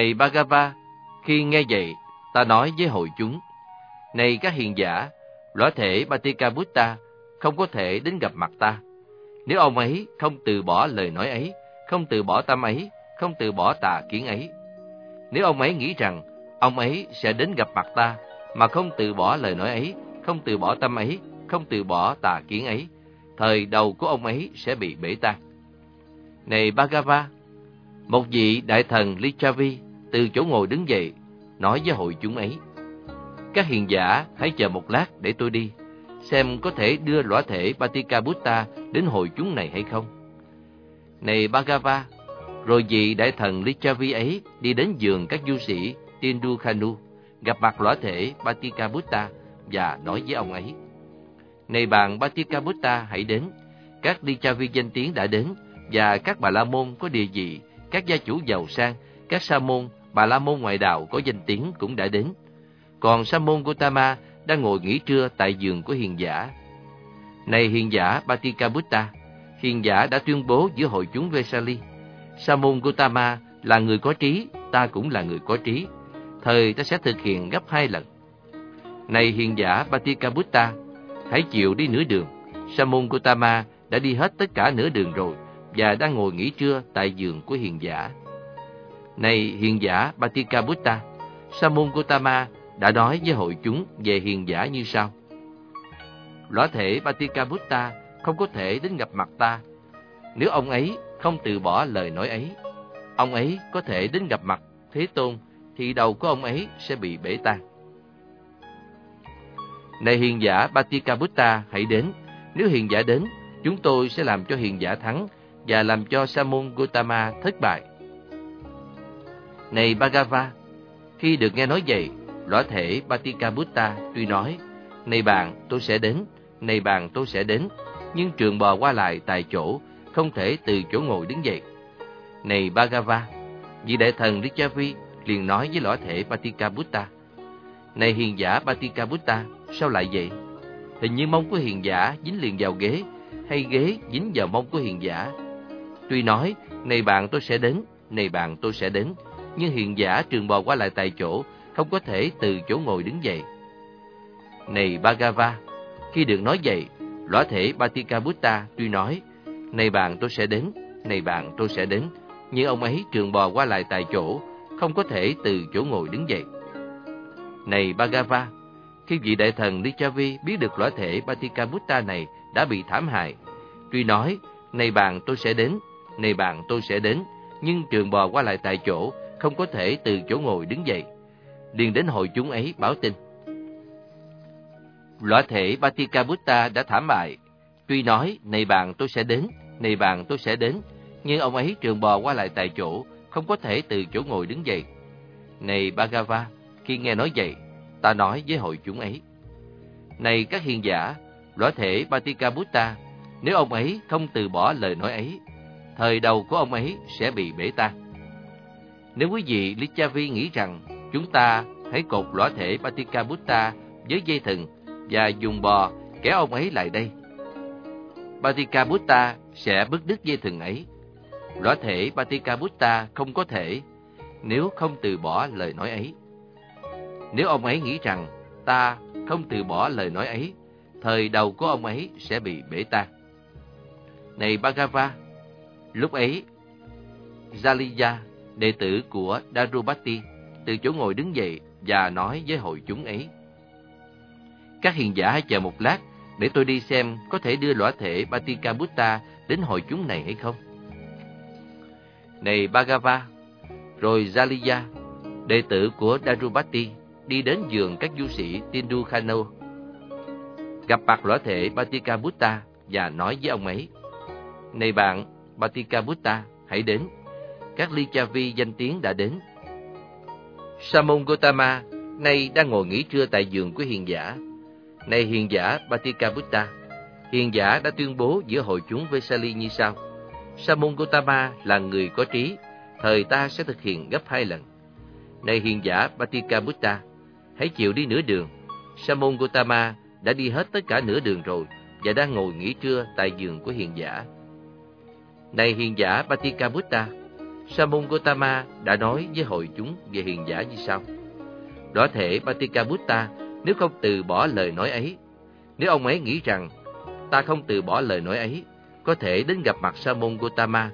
Này Bhagava, khi nghe vậy, ta nói với hội chúng, Này các hiền giả, lõa thể Batika Buddha không có thể đến gặp mặt ta. Nếu ông ấy không từ bỏ lời nói ấy, không từ bỏ tâm ấy, không từ bỏ tà kiến ấy. Nếu ông ấy nghĩ rằng ông ấy sẽ đến gặp mặt ta, mà không từ bỏ lời nói ấy, không từ bỏ tâm ấy, không từ bỏ tà kiến ấy, thời đầu của ông ấy sẽ bị bể tan. Này Bhagava, một vị đại thần Lichavi từ chỗ ngồi đứng dậy, nói với hội chúng ấy. Các hiền giả hãy chờ một lát để tôi đi, xem có thể đưa lõa thể Batika Buddha đến hội chúng này hay không. Này Bhagava, rồi vị đại thần Lichavi ấy đi đến giường các du sĩ Tindukhanu, gặp mặt lõa thể Batika Buddha và nói với ông ấy. Này bạn Batika Buddha hãy đến, các Lichavi danh tiếng đã đến, và các bà la môn có địa vị, các gia chủ giàu sang, các sa môn, bà la môn ngoại đạo có danh tiếng cũng đã đến. Còn sa môn Gotama đang ngồi nghỉ trưa tại giường của hiền giả. Này hiền giả Patikabutta, hiền giả đã tuyên bố giữa hội chúng Vesali. Sa môn Gotama là người có trí, ta cũng là người có trí. Thời ta sẽ thực hiện gấp hai lần. Này hiền giả Patikabutta, hãy chịu đi nửa đường. Sa môn Gotama đã đi hết tất cả nửa đường rồi và đang ngồi nghỉ trưa tại giường của hiền giả. Này hiền giả Batika Buddha, Sa môn Gotama đã nói với hội chúng về hiền giả như sau. Lõa thể Batika Buddha không có thể đến gặp mặt ta. Nếu ông ấy không từ bỏ lời nói ấy, ông ấy có thể đến gặp mặt Thế Tôn, thì đầu của ông ấy sẽ bị bể tan. Này hiền giả Batika Buddha hãy đến. Nếu hiền giả đến, chúng tôi sẽ làm cho hiền giả thắng và làm cho Sa môn Gotama thất bại. Này Bhagava, khi được nghe nói vậy, lõa thể Patikabutta tuy nói, Này bạn, tôi sẽ đến, này bạn tôi sẽ đến, nhưng trường bò qua lại tại chỗ, không thể từ chỗ ngồi đứng dậy. Này Bhagava, vị đại thần Lichavi liền nói với lõa thể Patikabutta, Này hiền giả Patikabutta, sao lại vậy? Hình như mông của hiền giả dính liền vào ghế, hay ghế dính vào mông của hiền giả. Tuy nói, này bạn tôi sẽ đến, này bạn tôi sẽ đến, nhưng hiện giả trường bò qua lại tại chỗ, không có thể từ chỗ ngồi đứng dậy. Này Bhagava, khi được nói vậy, lõa thể Batika tuy nói, này bạn tôi sẽ đến, này bạn tôi sẽ đến, nhưng ông ấy trường bò qua lại tại chỗ, không có thể từ chỗ ngồi đứng dậy. Này Bhagava, khi vị đại thần Lichavi biết được lõa thể Batika này đã bị thảm hại, tuy nói, này bạn tôi sẽ đến, này bạn tôi sẽ đến, nhưng trường bò qua lại tại chỗ, không có thể từ chỗ ngồi đứng dậy. liền đến hội chúng ấy báo tin. Lõa thể batikabutta đã thảm bại. Tuy nói, này bạn tôi sẽ đến, này bạn tôi sẽ đến, nhưng ông ấy trường bò qua lại tại chỗ, không có thể từ chỗ ngồi đứng dậy. Này Bhagava, khi nghe nói vậy, ta nói với hội chúng ấy. Này các hiền giả, lõa thể batikabutta, nếu ông ấy không từ bỏ lời nói ấy, thời đầu của ông ấy sẽ bị bể tan. Nếu quý vị Lichavi nghĩ rằng chúng ta hãy cột lõa thể Patikabutta với dây thừng và dùng bò kéo ông ấy lại đây, Patikabutta sẽ bứt đứt dây thừng ấy. Lõa thể Patikabutta không có thể nếu không từ bỏ lời nói ấy. Nếu ông ấy nghĩ rằng ta không từ bỏ lời nói ấy, thời đầu của ông ấy sẽ bị bể tan. Này Bhagava, lúc ấy, Jaliya, đệ tử của Darubati, từ chỗ ngồi đứng dậy và nói với hội chúng ấy. Các hiền giả hãy chờ một lát để tôi đi xem có thể đưa lõa thể Batikabutta đến hội chúng này hay không. Này Bhagava, rồi Jaliya, đệ tử của Darubati, đi đến giường các du sĩ Tindukhano, gặp mặt lõa thể Batikabutta và nói với ông ấy, Này bạn, Batikabutta, hãy đến. Các ly cha vi danh tiếng đã đến. Samon Gotama nay đang ngồi nghỉ trưa tại giường của hiền giả. Này hiền giả Patikabutta, hiền giả đã tuyên bố giữa hội chúng Vesali như sau. Samon Gotama là người có trí, thời ta sẽ thực hiện gấp hai lần. Này hiền giả Patikabutta, hãy chịu đi nửa đường. Samon Gotama đã đi hết tất cả nửa đường rồi và đang ngồi nghỉ trưa tại giường của hiền giả. Này hiền giả Patikabutta, Sa môn Gotama đã nói với hội chúng về hiền giả như sau. Đó thể Patikabutta nếu không từ bỏ lời nói ấy, nếu ông ấy nghĩ rằng ta không từ bỏ lời nói ấy, có thể đến gặp mặt Sa môn Gotama,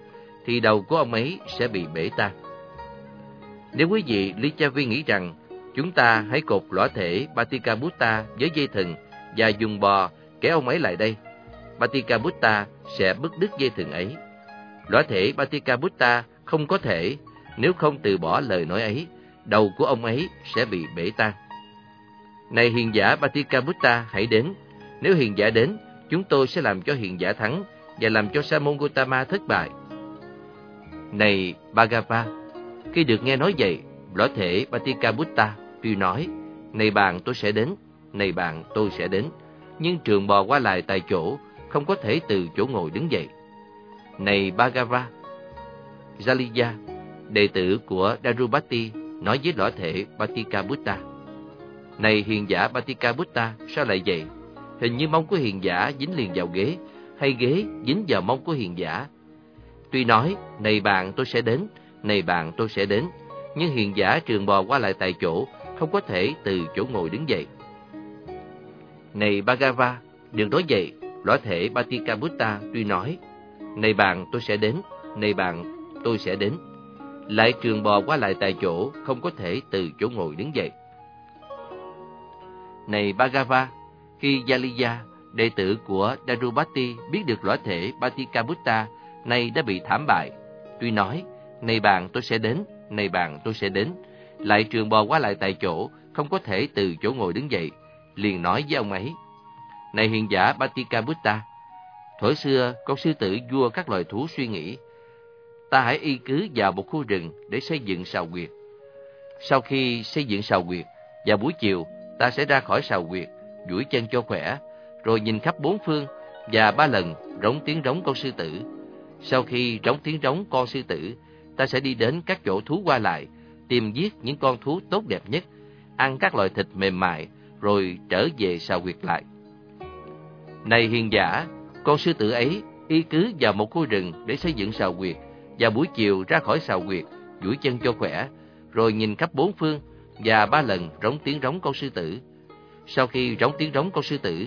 thì đầu của ông ấy sẽ bị bể tan. Nếu quý vị Lý Cha Vi nghĩ rằng chúng ta hãy cột lõa thể Patikabutta với dây thừng và dùng bò kéo ông ấy lại đây, Patikabutta sẽ bứt đứt dây thừng ấy. Lõa thể Batikabutta không có thể, nếu không từ bỏ lời nói ấy, đầu của ông ấy sẽ bị bể tan. Này hiền giả Batikabutta hãy đến, nếu hiền giả đến, chúng tôi sẽ làm cho hiền giả thắng và làm cho Samon Gautama thất bại. Này Bhagava, khi được nghe nói vậy, lõi thể Batikabutta tuy nói, này bạn tôi sẽ đến, này bạn tôi sẽ đến, nhưng trường bò qua lại tại chỗ, không có thể từ chỗ ngồi đứng dậy. Này Bhagava, Jaliya, đệ tử của Darubati, nói với lõa thể Batikabutta. Này hiền giả Batikabutta, sao lại vậy? Hình như mông của hiền giả dính liền vào ghế, hay ghế dính vào mông của hiền giả. Tuy nói, này bạn tôi sẽ đến, này bạn tôi sẽ đến, nhưng hiền giả trường bò qua lại tại chỗ, không có thể từ chỗ ngồi đứng dậy. Này Bhagava, đừng nói vậy, lõa thể Batikabutta tuy nói, này bạn tôi sẽ đến, này bạn tôi sẽ đến. Lại trường bò qua lại tại chỗ, không có thể từ chỗ ngồi đứng dậy. Này Bhagava, khi Yaliya, đệ tử của Darubati biết được lõa thể Batikabutta nay đã bị thảm bại, tuy nói, này bạn tôi sẽ đến, này bạn tôi sẽ đến, lại trường bò qua lại tại chỗ, không có thể từ chỗ ngồi đứng dậy, liền nói với ông ấy, Này hiền giả Batikabutta, thổi xưa con sư tử vua các loài thú suy nghĩ, ta hãy y cứ vào một khu rừng để xây dựng sào quyệt. Sau khi xây dựng sào quyệt, vào buổi chiều ta sẽ ra khỏi sào quyệt, duỗi chân cho khỏe, rồi nhìn khắp bốn phương và ba lần rống tiếng rống con sư tử. Sau khi rống tiếng rống con sư tử, ta sẽ đi đến các chỗ thú qua lại, tìm giết những con thú tốt đẹp nhất, ăn các loại thịt mềm mại, rồi trở về sào quyệt lại. Này hiền giả, con sư tử ấy y cứ vào một khu rừng để xây dựng sào quyệt, và buổi chiều ra khỏi sào quyệt, duỗi chân cho khỏe, rồi nhìn khắp bốn phương và ba lần rống tiếng rống con sư tử. Sau khi rống tiếng rống con sư tử,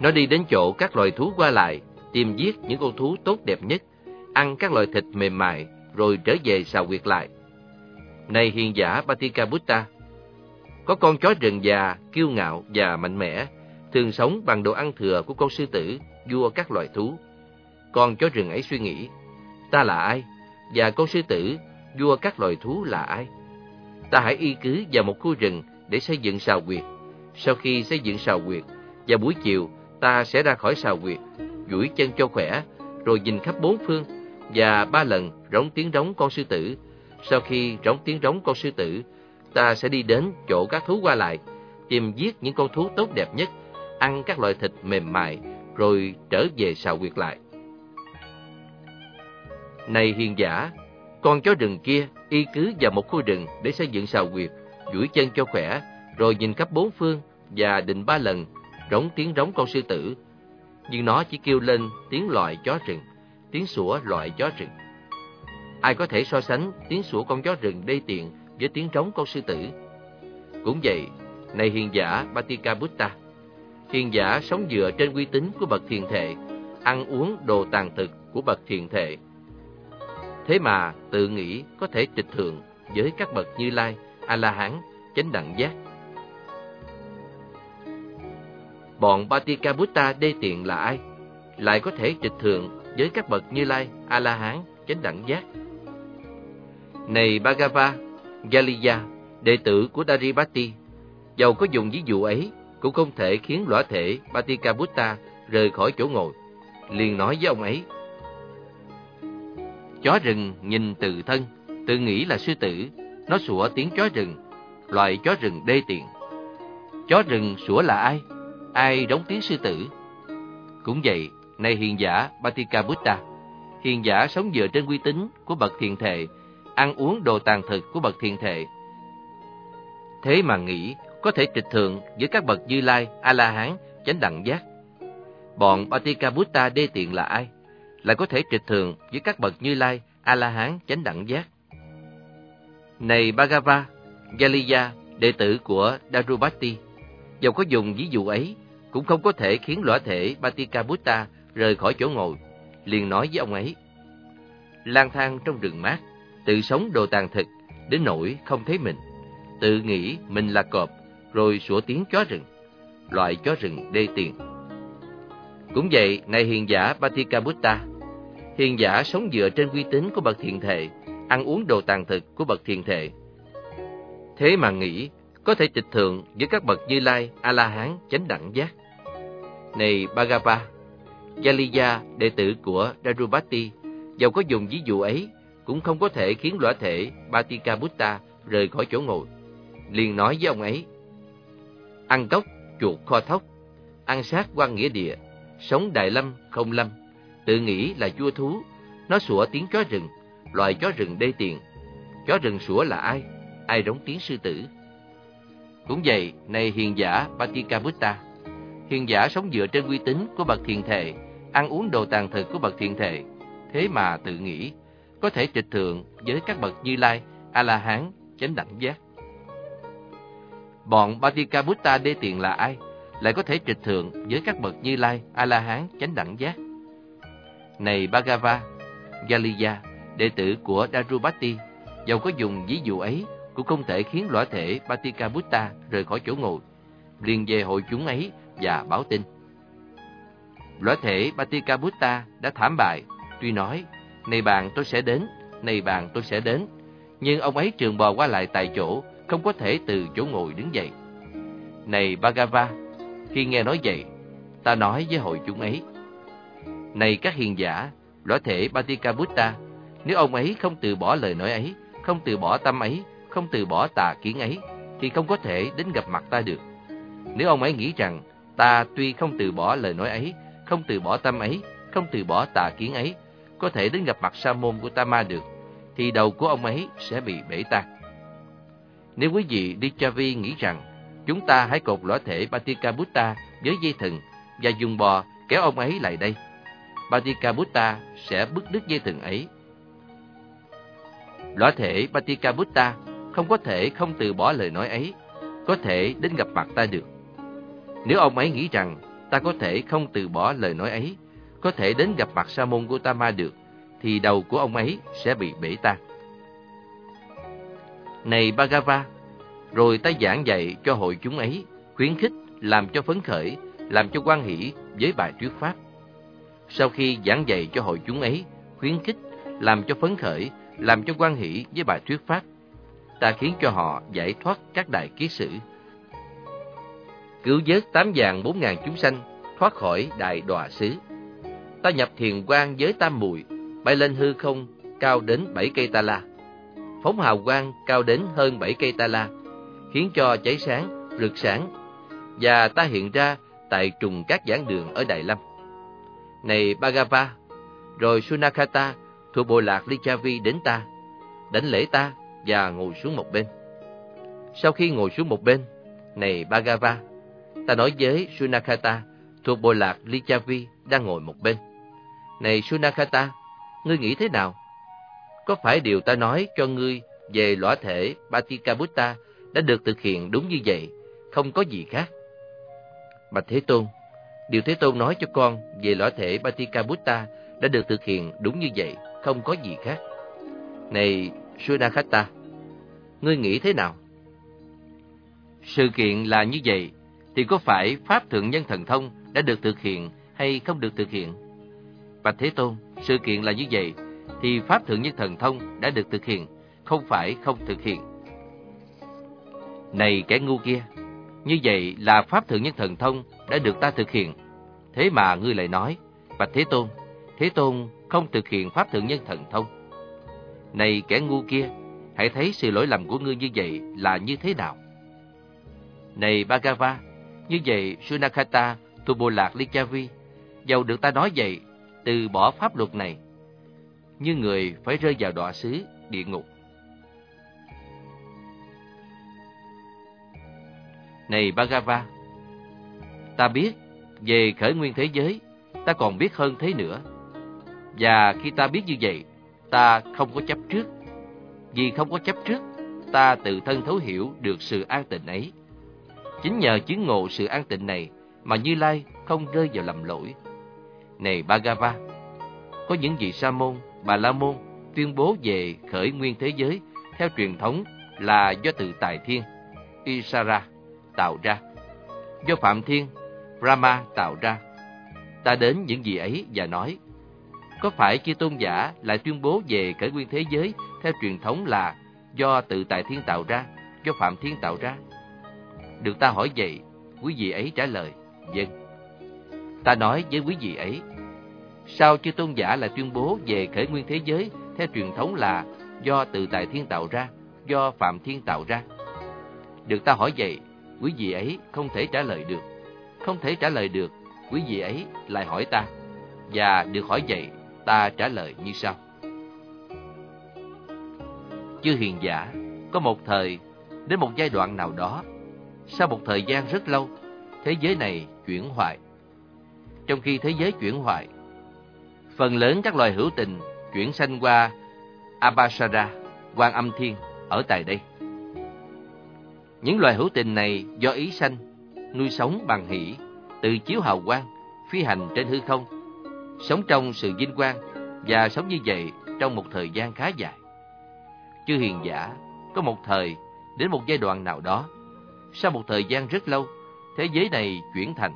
nó đi đến chỗ các loài thú qua lại, tìm giết những con thú tốt đẹp nhất, ăn các loại thịt mềm mại, rồi trở về xào quyệt lại. Này hiền giả Batikabutta, có con chó rừng già, kiêu ngạo và mạnh mẽ, thường sống bằng đồ ăn thừa của con sư tử, vua các loài thú. Con chó rừng ấy suy nghĩ, ta là ai? Và con sư tử, vua các loài thú là ai? Ta hãy y cứ vào một khu rừng để xây dựng sào quyệt. Sau khi xây dựng sào quyệt, vào buổi chiều ta sẽ ra khỏi sào quyệt, duỗi chân cho khỏe, rồi nhìn khắp bốn phương và ba lần rống tiếng rống con sư tử. Sau khi rống tiếng rống con sư tử, ta sẽ đi đến chỗ các thú qua lại, tìm giết những con thú tốt đẹp nhất, ăn các loại thịt mềm mại, rồi trở về sào quyệt lại. Này hiền giả, con chó rừng kia y cứ vào một khu rừng để xây dựng sào quyệt, duỗi chân cho khỏe, rồi nhìn khắp bốn phương và định ba lần rống tiếng rống con sư tử. Nhưng nó chỉ kêu lên tiếng loại chó rừng, tiếng sủa loại chó rừng. Ai có thể so sánh tiếng sủa con chó rừng đê tiện với tiếng rống con sư tử? Cũng vậy, này hiền giả Batikabutta, hiền giả sống dựa trên uy tín của bậc thiền thệ, ăn uống đồ tàn thực của bậc thiền thệ. Thế mà tự nghĩ có thể trịch thượng với các bậc Như Lai, A-la-hán, chánh đẳng giác. Bọn Patikabutta đê tiện là ai? Lại có thể trịch thượng với các bậc Như Lai, A-la-hán, chánh đẳng giác. Này Bhagava, Galiya, đệ tử của Daripati, dầu có dùng ví dụ ấy, cũng không thể khiến lõa thể Patikabutta rời khỏi chỗ ngồi. Liền nói với ông ấy, Chó rừng nhìn từ thân, tự nghĩ là sư tử, nó sủa tiếng chó rừng, loài chó rừng đê tiện. Chó rừng sủa là ai? Ai đóng tiếng sư tử? Cũng vậy, này hiền giả Batikabutta, hiền giả sống dựa trên uy tín của bậc thiền thệ, ăn uống đồ tàn thực của bậc thiền thệ. Thế mà nghĩ có thể trịch thượng với các bậc Như Lai, A-la-hán, chánh đẳng giác. Bọn Batikabutta đê tiện là ai? Lại có thể trịch thường với các bậc Như Lai, A-la-hán chánh đẳng giác. Này Bhagava, Galiya, đệ tử của Darubati, dầu có dùng ví dụ ấy, cũng không có thể khiến lõa thể Batikabutta rời khỏi chỗ ngồi, liền nói với ông ấy. lang thang trong rừng mát, tự sống đồ tàn thực, đến nỗi không thấy mình, tự nghĩ mình là cọp, rồi sủa tiếng chó rừng, loại chó rừng đê tiền. Cũng vậy, này hiền giả Batikabutta, hiền giả sống dựa trên uy tín của bậc thiền thệ, ăn uống đồ tàn thực của bậc thiền thệ. Thế mà nghĩ có thể tịch thượng với các bậc Như Lai, A-la-hán, chánh đẳng giác. Này Bhagava, Yaliya, đệ tử của Darubati, dầu có dùng ví dụ ấy, cũng không có thể khiến lõa thể Batikabutta rời khỏi chỗ ngồi. Liền nói với ông ấy, ăn cốc, chuột kho thóc, ăn sát quan nghĩa địa, sống đại lâm, không lâm, tự nghĩ là vua thú, nó sủa tiếng chó rừng, loài chó rừng đê tiện. Chó rừng sủa là ai? Ai đóng tiếng sư tử? Cũng vậy, này hiền giả Patikabutta. Hiền giả sống dựa trên uy tín của bậc thiền thệ, ăn uống đồ tàn thực của bậc thiền thệ, thế mà tự nghĩ có thể trịch thượng với các bậc Như Lai, A-la-hán, chánh đẳng giác. Bọn Patikabutta đê tiện là ai? Lại có thể trịch thượng với các bậc Như Lai, A-la-hán, chánh đẳng giác. Này Bhagava, Galiya, đệ tử của Darubati, dầu có dùng ví dụ ấy, cũng không thể khiến lõa thể Patikabutta rời khỏi chỗ ngồi, liền về hội chúng ấy và báo tin. Lõa thể Patikabutta đã thảm bại, tuy nói, này bạn tôi sẽ đến, này bạn tôi sẽ đến, nhưng ông ấy trường bò qua lại tại chỗ, không có thể từ chỗ ngồi đứng dậy. Này Bhagava, khi nghe nói vậy, ta nói với hội chúng ấy, này các hiền giả, lõa thể batikabutta nếu ông ấy không từ bỏ lời nói ấy, không từ bỏ tâm ấy, không từ bỏ tà kiến ấy, thì không có thể đến gặp mặt ta được. Nếu ông ấy nghĩ rằng ta tuy không từ bỏ lời nói ấy, không từ bỏ tâm ấy, không từ bỏ tà kiến ấy, có thể đến gặp mặt sa môn của ta ma được, thì đầu của ông ấy sẽ bị bể tan. Nếu quý vị Dichavi nghĩ rằng chúng ta hãy cột lõa thể Patika Buddha với dây thừng và dùng bò kéo ông ấy lại đây, Patikabutta sẽ bứt đứt dây thừng ấy. Lõa thể Patikabutta không có thể không từ bỏ lời nói ấy, có thể đến gặp mặt ta được. Nếu ông ấy nghĩ rằng ta có thể không từ bỏ lời nói ấy, có thể đến gặp mặt sa môn Gautama được, thì đầu của ông ấy sẽ bị bể tan. Này Bhagava, rồi ta giảng dạy cho hội chúng ấy, khuyến khích, làm cho phấn khởi, làm cho quan hỷ với bài thuyết pháp. Sau khi giảng dạy cho hội chúng ấy, khuyến khích, làm cho phấn khởi, làm cho quan hỷ với bài thuyết pháp, ta khiến cho họ giải thoát các đại kiết sử. Cứu vớt tám vàng bốn ngàn chúng sanh thoát khỏi đại đọa xứ. Ta nhập thiền quang với tam mùi, bay lên hư không cao đến bảy cây ta la. Phóng hào quang cao đến hơn bảy cây ta la, khiến cho cháy sáng, rực sáng. Và ta hiện ra tại trùng các giảng đường ở Đại Lâm. Này Bhagava, rồi Sunakata thuộc bộ lạc Lichavi đến ta, đánh lễ ta và ngồi xuống một bên. Sau khi ngồi xuống một bên, này Bhagava, ta nói với Sunakata thuộc bộ lạc Lichavi đang ngồi một bên. Này Sunakata, ngươi nghĩ thế nào? Có phải điều ta nói cho ngươi về lõa thể Batikabutta đã được thực hiện đúng như vậy, không có gì khác? Bạch Thế Tôn, điều Thế Tôn nói cho con về lõa thể Batikabutta đã được thực hiện đúng như vậy, không có gì khác. Này Sunakata, ngươi nghĩ thế nào? Sự kiện là như vậy, thì có phải Pháp Thượng Nhân Thần Thông đã được thực hiện hay không được thực hiện? Bạch Thế Tôn, sự kiện là như vậy, thì Pháp Thượng Nhân Thần Thông đã được thực hiện, không phải không thực hiện. Này kẻ ngu kia, như vậy là Pháp Thượng Nhân Thần Thông đã được ta thực hiện. Thế mà ngươi lại nói, Bạch Thế Tôn, Thế Tôn không thực hiện Pháp Thượng Nhân Thần Thông. Này kẻ ngu kia, hãy thấy sự lỗi lầm của ngươi như vậy là như thế nào. Này Bhagava, như vậy Sunakata thuộc bộ lạc Lichavi, dầu được ta nói vậy, từ bỏ pháp luật này, như người phải rơi vào đọa xứ, địa ngục. Này Bhagava, ta biết về khởi nguyên thế giới, ta còn biết hơn thế nữa. Và khi ta biết như vậy, ta không có chấp trước. Vì không có chấp trước, ta tự thân thấu hiểu được sự an tịnh ấy. Chính nhờ chứng ngộ sự an tịnh này mà Như Lai không rơi vào lầm lỗi. Này Bhagava, có những vị Sa môn, Bà La môn tuyên bố về khởi nguyên thế giới theo truyền thống là do từ tài thiên, Isara tạo ra, do Phạm Thiên, Brahma tạo ra. Ta đến những gì ấy và nói, có phải chư tôn giả lại tuyên bố về khởi nguyên thế giới theo truyền thống là do tự tại thiên tạo ra, do Phạm Thiên tạo ra? Được ta hỏi vậy, quý vị ấy trả lời, dân. Vâng. Ta nói với quý vị ấy, sao chư tôn giả lại tuyên bố về khởi nguyên thế giới theo truyền thống là do tự tại thiên tạo ra, do Phạm Thiên tạo ra? Được ta hỏi vậy, quý vị ấy không thể trả lời được. Không thể trả lời được, quý vị ấy lại hỏi ta. Và được hỏi vậy, ta trả lời như sau. Chư hiền giả, có một thời, đến một giai đoạn nào đó, sau một thời gian rất lâu, thế giới này chuyển hoại. Trong khi thế giới chuyển hoại, phần lớn các loài hữu tình chuyển sanh qua Abhasara, quan âm thiên, ở tại đây. Những loài hữu tình này do ý sanh, nuôi sống bằng hỷ, tự chiếu hào quang, phi hành trên hư không, sống trong sự vinh quang và sống như vậy trong một thời gian khá dài. Chư hiền giả có một thời đến một giai đoạn nào đó, sau một thời gian rất lâu, thế giới này chuyển thành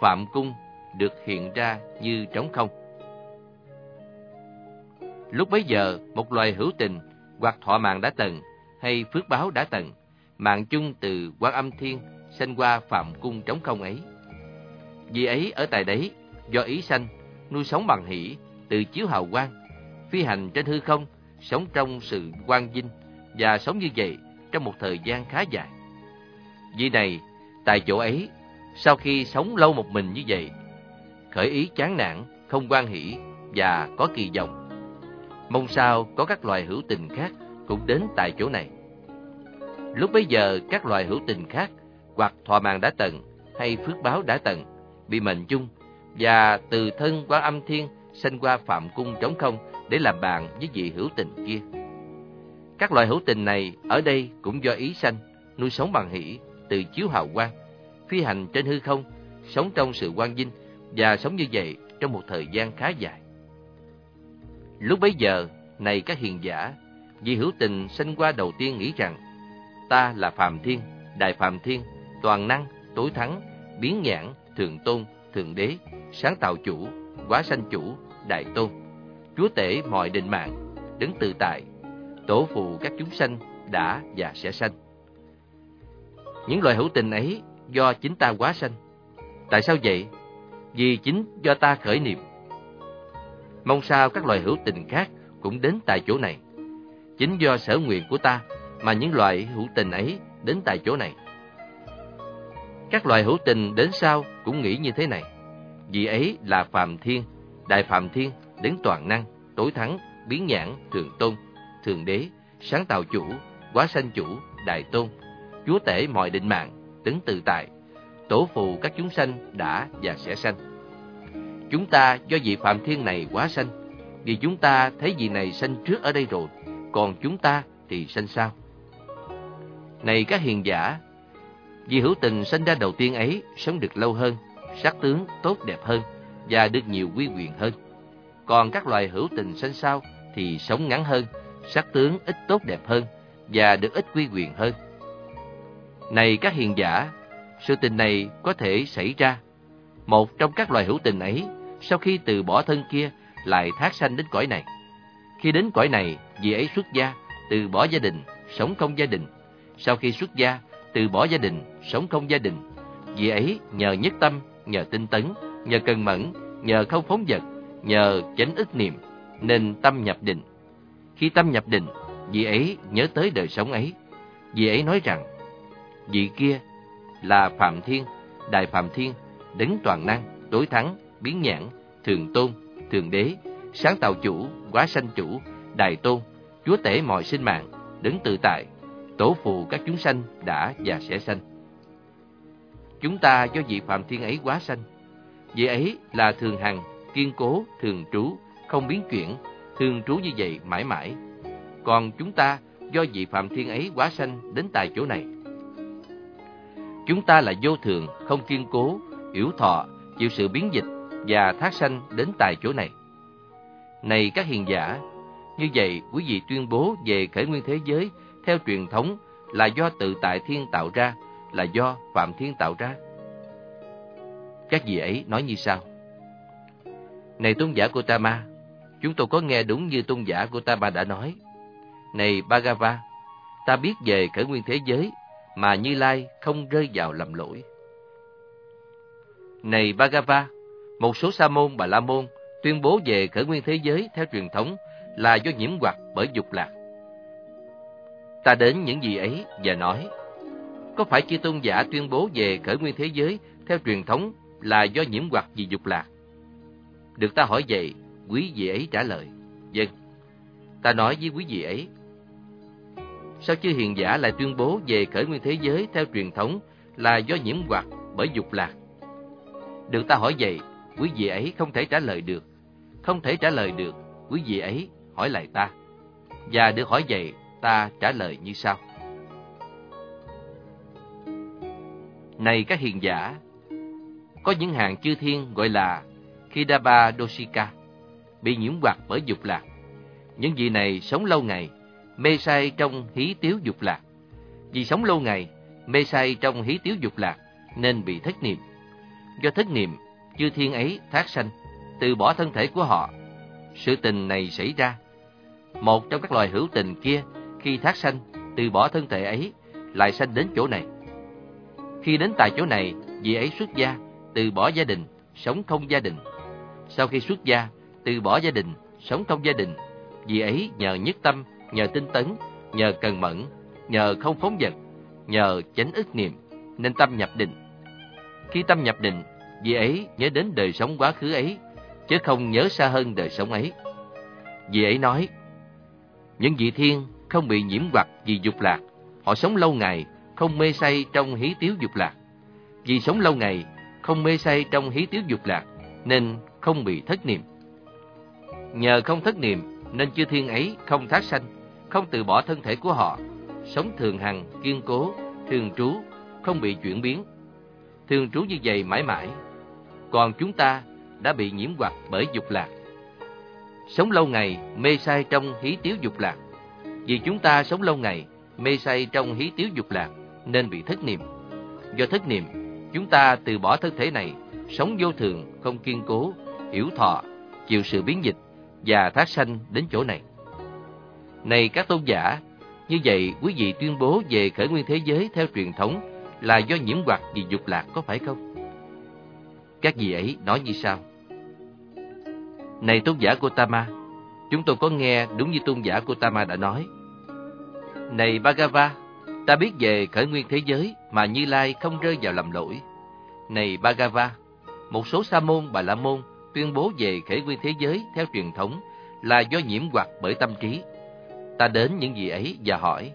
phạm cung được hiện ra như trống không. Lúc bấy giờ, một loài hữu tình hoặc thọ mạng đã từng hay phước báo đã từng, mạng chung từ quan âm thiên sanh qua phạm cung trống không ấy. Vì ấy ở tại đấy, do ý sanh, nuôi sống bằng hỷ, từ chiếu hào quang, phi hành trên hư không, sống trong sự quang vinh và sống như vậy trong một thời gian khá dài. Vì này, tại chỗ ấy, sau khi sống lâu một mình như vậy, khởi ý chán nản, không quan hỷ và có kỳ vọng. Mong sao có các loài hữu tình khác cũng đến tại chỗ này. Lúc bấy giờ các loài hữu tình khác hoặc thọ mạng đã tận hay phước báo đã tận bị mệnh chung và từ thân qua âm thiên sanh qua phạm cung trống không để làm bạn với vị hữu tình kia. Các loại hữu tình này ở đây cũng do ý sanh, nuôi sống bằng hỷ, từ chiếu hào quang, phi hành trên hư không, sống trong sự quang vinh và sống như vậy trong một thời gian khá dài. Lúc bấy giờ, này các hiền giả, vị hữu tình sanh qua đầu tiên nghĩ rằng ta là Phạm Thiên, Đại Phạm Thiên, toàn năng, tối thắng, biến nhãn, thượng tôn, thượng đế, sáng tạo chủ, quá sanh chủ, đại tôn, chúa tể mọi định mạng, đứng tự tại, tổ phụ các chúng sanh đã và sẽ sanh. Những loại hữu tình ấy do chính ta quá sanh. Tại sao vậy? Vì chính do ta khởi niệm. Mong sao các loài hữu tình khác cũng đến tại chỗ này. Chính do sở nguyện của ta mà những loại hữu tình ấy đến tại chỗ này. Các loài hữu tình đến sau cũng nghĩ như thế này. Vì ấy là Phạm Thiên, Đại Phạm Thiên, đến toàn năng, tối thắng, biến nhãn, thường tôn, thường đế, sáng tạo chủ, quá sanh chủ, đại tôn, chúa tể mọi định mạng, đứng tự tại, tổ phù các chúng sanh đã và sẽ sanh. Chúng ta do vị Phạm Thiên này quá sanh, vì chúng ta thấy vị này sanh trước ở đây rồi, còn chúng ta thì sanh sao? Này các hiền giả, vì hữu tình sinh ra đầu tiên ấy sống được lâu hơn, sắc tướng tốt đẹp hơn và được nhiều quy quyền hơn. Còn các loài hữu tình sinh sau thì sống ngắn hơn, sắc tướng ít tốt đẹp hơn và được ít quy quyền hơn. Này các hiền giả, sự tình này có thể xảy ra. Một trong các loài hữu tình ấy, sau khi từ bỏ thân kia, lại thác sanh đến cõi này. Khi đến cõi này, vì ấy xuất gia, từ bỏ gia đình, sống không gia đình. Sau khi xuất gia, từ bỏ gia đình, sống không gia đình. Vì ấy nhờ nhất tâm, nhờ tinh tấn, nhờ cần mẫn, nhờ không phóng vật, nhờ chánh ức niệm, nên tâm nhập định. Khi tâm nhập định, vị ấy nhớ tới đời sống ấy. Vị ấy nói rằng, vị kia là Phạm Thiên, Đại Phạm Thiên, đấng toàn năng, tối thắng, biến nhãn, thường tôn, thường đế, sáng tạo chủ, quá sanh chủ, đại tôn, chúa tể mọi sinh mạng, đấng tự tại, tổ phụ các chúng sanh đã và sẽ sanh. Chúng ta do vị Phạm Thiên ấy quá sanh. Vị ấy là thường hằng, kiên cố, thường trú, không biến chuyển, thường trú như vậy mãi mãi. Còn chúng ta do vị Phạm Thiên ấy quá sanh đến tại chỗ này. Chúng ta là vô thường, không kiên cố, yếu thọ, chịu sự biến dịch và thác sanh đến tại chỗ này. Này các hiền giả, như vậy quý vị tuyên bố về khởi nguyên thế giới theo truyền thống là do tự tại thiên tạo ra, là do Phạm Thiên tạo ra. Các vị ấy nói như sau. Này tôn giả Gotama, chúng tôi có nghe đúng như tôn giả Gotama đã nói. Này Bhagava, ta biết về khởi nguyên thế giới mà Như Lai không rơi vào lầm lỗi. Này Bhagava, một số sa môn bà la môn tuyên bố về khởi nguyên thế giới theo truyền thống là do nhiễm hoặc bởi dục lạc. Ta đến những gì ấy và nói, có phải chư tôn giả tuyên bố về khởi nguyên thế giới theo truyền thống là do nhiễm hoặc vì dục lạc? Được ta hỏi vậy, quý vị ấy trả lời, Vâng. Ta nói với quý vị ấy, sao chư hiền giả lại tuyên bố về khởi nguyên thế giới theo truyền thống là do nhiễm hoặc bởi dục lạc? Được ta hỏi vậy, quý vị ấy không thể trả lời được. Không thể trả lời được, quý vị ấy hỏi lại ta. Và được hỏi vậy, ta trả lời như sau. Này các hiền giả, có những hàng chư thiên gọi là Kidaba Doshika, bị nhiễm hoặc bởi dục lạc. Những vị này sống lâu ngày, mê say trong hí tiếu dục lạc. Vì sống lâu ngày, mê say trong hí tiếu dục lạc, nên bị thất niệm. Do thất niệm, chư thiên ấy thác sanh, từ bỏ thân thể của họ. Sự tình này xảy ra. Một trong các loài hữu tình kia, khi thác sanh, từ bỏ thân thể ấy, lại sanh đến chỗ này. Khi đến tại chỗ này, vị ấy xuất gia, từ bỏ gia đình, sống không gia đình. Sau khi xuất gia, từ bỏ gia đình, sống không gia đình, vị ấy nhờ nhất tâm, nhờ tinh tấn, nhờ cần mẫn, nhờ không phóng dật, nhờ chánh ức niệm, nên tâm nhập định. Khi tâm nhập định, vị ấy nhớ đến đời sống quá khứ ấy, chứ không nhớ xa hơn đời sống ấy. Vị ấy nói, những vị thiên không bị nhiễm hoặc vì dục lạc, họ sống lâu ngày, không mê say trong hí tiếu dục lạc. Vì sống lâu ngày, không mê say trong hí tiếu dục lạc, nên không bị thất niệm. Nhờ không thất niệm, nên chư thiên ấy không thác sanh, không từ bỏ thân thể của họ, sống thường hằng, kiên cố, thường trú, không bị chuyển biến. Thường trú như vậy mãi mãi. Còn chúng ta đã bị nhiễm hoặc bởi dục lạc. Sống lâu ngày, mê say trong hí tiếu dục lạc. Vì chúng ta sống lâu ngày, mê say trong hí tiếu dục lạc, nên bị thất niệm. Do thất niệm, chúng ta từ bỏ thân thể này, sống vô thường, không kiên cố, hiểu thọ, chịu sự biến dịch và thác sanh đến chỗ này. Này các tôn giả, như vậy quý vị tuyên bố về khởi nguyên thế giới theo truyền thống là do nhiễm hoặc vì dục lạc có phải không? Các vị ấy nói như sau. Này tôn giả Gotama, chúng tôi có nghe đúng như tôn giả Gotama đã nói. Này Bhagava, ta biết về khởi nguyên thế giới mà Như Lai không rơi vào lầm lỗi. Này Bhagava, một số sa môn bà la môn tuyên bố về khởi nguyên thế giới theo truyền thống là do nhiễm hoặc bởi tâm trí. Ta đến những vị ấy và hỏi,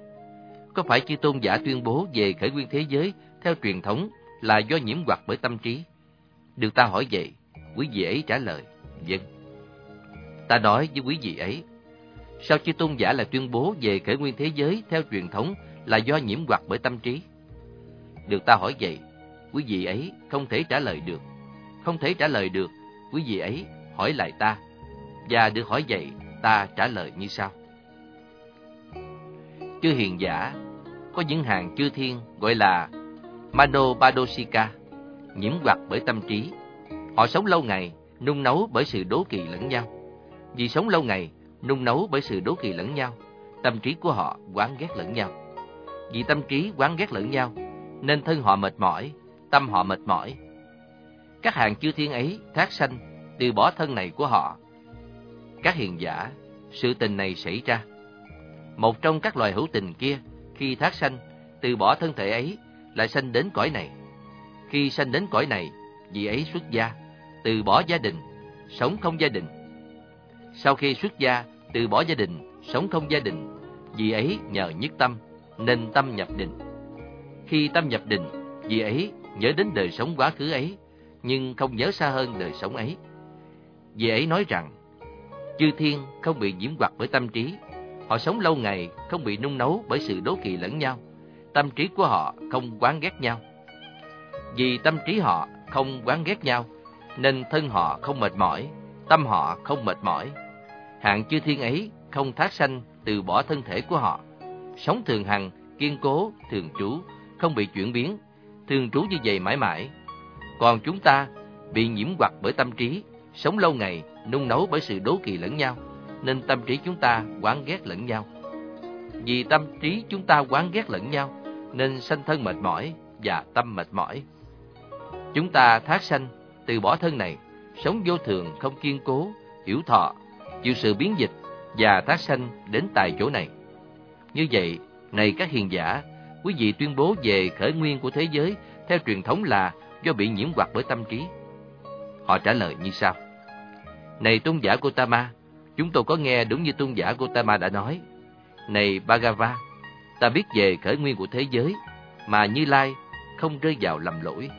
có phải chư tôn giả tuyên bố về khởi nguyên thế giới theo truyền thống là do nhiễm hoặc bởi tâm trí? Được ta hỏi vậy, quý vị ấy trả lời, vâng. Ta nói với quý vị ấy, sao chư tôn giả lại tuyên bố về khởi nguyên thế giới theo truyền thống là do nhiễm hoặc bởi tâm trí? Được ta hỏi vậy, quý vị ấy không thể trả lời được. Không thể trả lời được, quý vị ấy hỏi lại ta. Và được hỏi vậy, ta trả lời như sau. Chư hiền giả, có những hàng chư thiên gọi là Mano Badosika, nhiễm hoặc bởi tâm trí. Họ sống lâu ngày, nung nấu bởi sự đố kỵ lẫn nhau. Vì sống lâu ngày, nung nấu bởi sự đố kỵ lẫn nhau, tâm trí của họ quán ghét lẫn nhau. Vì tâm trí quán ghét lẫn nhau, nên thân họ mệt mỏi, tâm họ mệt mỏi. Các hàng chư thiên ấy thác sanh, từ bỏ thân này của họ. Các hiền giả, sự tình này xảy ra. Một trong các loài hữu tình kia, khi thác sanh, từ bỏ thân thể ấy, lại sanh đến cõi này. Khi sanh đến cõi này, vị ấy xuất gia, từ bỏ gia đình, sống không gia đình. Sau khi xuất gia, từ bỏ gia đình, sống không gia đình, vì ấy nhờ nhất tâm, nên tâm nhập định. Khi tâm nhập định, vì ấy nhớ đến đời sống quá khứ ấy, nhưng không nhớ xa hơn đời sống ấy. vì ấy nói rằng, Chư thiên không bị nhiễm hoặc bởi tâm trí. Họ sống lâu ngày không bị nung nấu bởi sự đố kỵ lẫn nhau. Tâm trí của họ không quán ghét nhau. Vì tâm trí họ không quán ghét nhau, nên thân họ không mệt mỏi, tâm họ không mệt mỏi. Hạng chư thiên ấy không thác sanh từ bỏ thân thể của họ. Sống thường hằng, kiên cố, thường trú, không bị chuyển biến, thường trú như vậy mãi mãi. Còn chúng ta bị nhiễm hoặc bởi tâm trí, sống lâu ngày, nung nấu bởi sự đố kỵ lẫn nhau, nên tâm trí chúng ta quán ghét lẫn nhau. Vì tâm trí chúng ta quán ghét lẫn nhau, nên sanh thân mệt mỏi và tâm mệt mỏi. Chúng ta thác sanh, từ bỏ thân này, sống vô thường không kiên cố, hiểu thọ, chịu sự biến dịch và tác sanh đến tại chỗ này. Như vậy, này các hiền giả, quý vị tuyên bố về khởi nguyên của thế giới theo truyền thống là do bị nhiễm hoặc bởi tâm trí. Họ trả lời như sau. Này tôn giả Gotama, chúng tôi có nghe đúng như tôn giả Gotama đã nói. Này Bhagava, ta biết về khởi nguyên của thế giới, mà Như Lai không rơi vào lầm lỗi.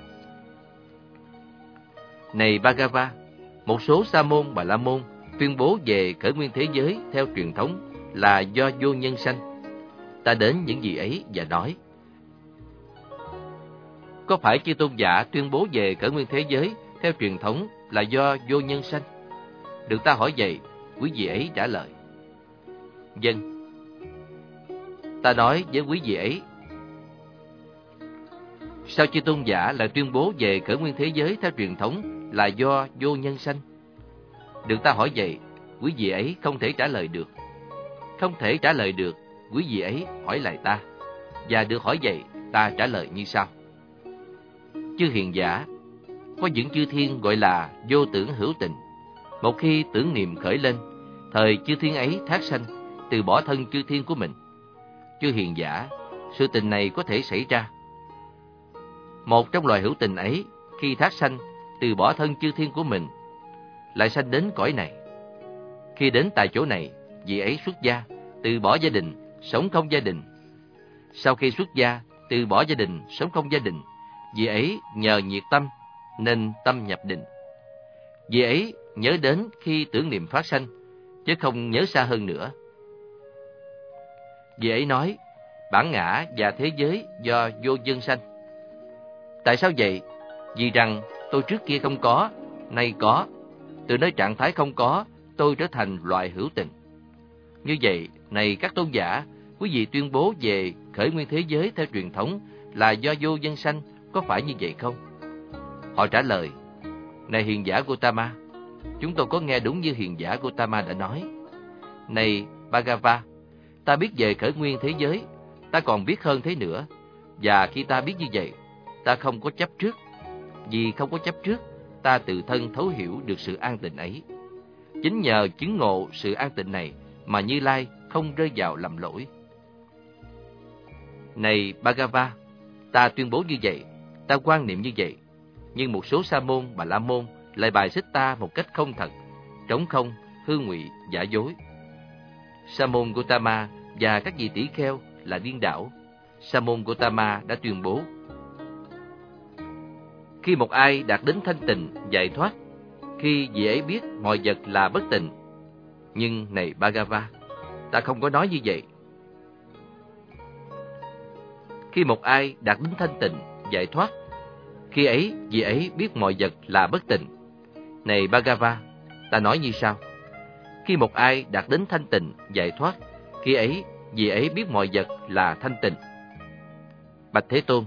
Này Bhagava, một số sa môn và la môn tuyên bố về khởi nguyên thế giới theo truyền thống là do vô nhân sanh. Ta đến những gì ấy và nói. Có phải chư tôn giả tuyên bố về khởi nguyên thế giới theo truyền thống là do vô nhân sanh? Được ta hỏi vậy, quý vị ấy trả lời. Dân. Ta nói với quý vị ấy. Sao chư tôn giả lại tuyên bố về khởi nguyên thế giới theo truyền thống là do vô nhân sanh? Được ta hỏi vậy, quý vị ấy không thể trả lời được. Không thể trả lời được, quý vị ấy hỏi lại ta. Và được hỏi vậy, ta trả lời như sau. Chư hiền giả, có những chư thiên gọi là vô tưởng hữu tình. Một khi tưởng niệm khởi lên, thời chư thiên ấy thác sanh, từ bỏ thân chư thiên của mình. Chư hiền giả, sự tình này có thể xảy ra. Một trong loài hữu tình ấy, khi thác sanh, từ bỏ thân chư thiên của mình, lại sanh đến cõi này. Khi đến tại chỗ này, vị ấy xuất gia, từ bỏ gia đình, sống không gia đình. Sau khi xuất gia, từ bỏ gia đình, sống không gia đình, vị ấy nhờ nhiệt tâm nên tâm nhập định. Vị ấy nhớ đến khi tưởng niệm phát sanh, chứ không nhớ xa hơn nữa. Vị ấy nói, bản ngã và thế giới do vô dân sanh. Tại sao vậy? Vì rằng tôi trước kia không có, nay có. Từ nơi trạng thái không có, tôi trở thành loại hữu tình. Như vậy, này các tôn giả, quý vị tuyên bố về khởi nguyên thế giới theo truyền thống là do vô dân sanh, có phải như vậy không? Họ trả lời, Này hiền giả Gotama, chúng tôi có nghe đúng như hiền giả Gotama đã nói. Này Bhagava, ta biết về khởi nguyên thế giới, ta còn biết hơn thế nữa. Và khi ta biết như vậy, ta không có chấp trước. Vì không có chấp trước, ta tự thân thấu hiểu được sự an tịnh ấy. Chính nhờ chứng ngộ sự an tịnh này mà Như Lai không rơi vào lầm lỗi. Này Bhagava, ta tuyên bố như vậy, ta quan niệm như vậy, nhưng một số sa môn, và la môn lại bài xích ta một cách không thật, trống không, hư ngụy, giả dối. Sa môn Gotama và các vị tỷ kheo là điên đảo. Sa môn Gotama đã tuyên bố khi một ai đạt đến thanh tịnh, giải thoát, khi vị ấy biết mọi vật là bất tịnh. Nhưng này Bhagava, ta không có nói như vậy. Khi một ai đạt đến thanh tịnh, giải thoát, khi ấy vị ấy biết mọi vật là bất tịnh. Này Bhagava, ta nói như sau? Khi một ai đạt đến thanh tịnh, giải thoát, khi ấy vị ấy biết mọi vật là thanh tịnh. Bạch Thế Tôn,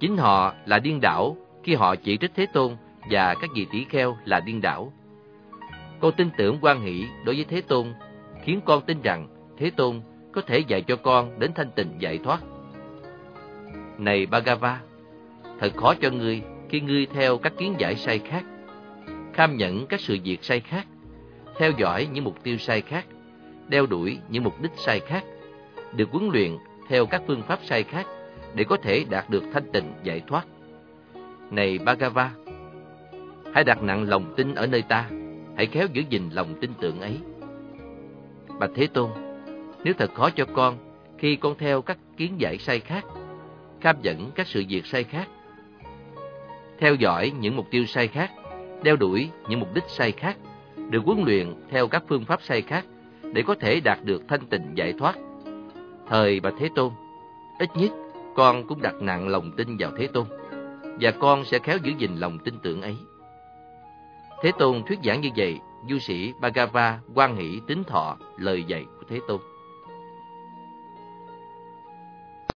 chính họ là điên đảo khi họ chỉ trích Thế Tôn và các vị tỷ kheo là điên đảo. Con tin tưởng quan hỷ đối với Thế Tôn, khiến con tin rằng Thế Tôn có thể dạy cho con đến thanh tịnh giải thoát. Này Bhagava, thật khó cho ngươi khi ngươi theo các kiến giải sai khác, kham nhẫn các sự việc sai khác, theo dõi những mục tiêu sai khác, đeo đuổi những mục đích sai khác, được huấn luyện theo các phương pháp sai khác để có thể đạt được thanh tịnh giải thoát. Này Bhagava, hãy đặt nặng lòng tin ở nơi ta, hãy khéo giữ gìn lòng tin tưởng ấy. Bạch Thế Tôn, nếu thật khó cho con khi con theo các kiến giải sai khác, kham dẫn các sự việc sai khác, theo dõi những mục tiêu sai khác, đeo đuổi những mục đích sai khác, được huấn luyện theo các phương pháp sai khác để có thể đạt được thanh tịnh giải thoát. Thời Bạch Thế Tôn, ít nhất con cũng đặt nặng lòng tin vào Thế Tôn, và con sẽ khéo giữ gìn lòng tin tưởng ấy. Thế Tôn thuyết giảng như vậy, du sĩ Bhagava quan hỷ tính thọ lời dạy của Thế Tôn.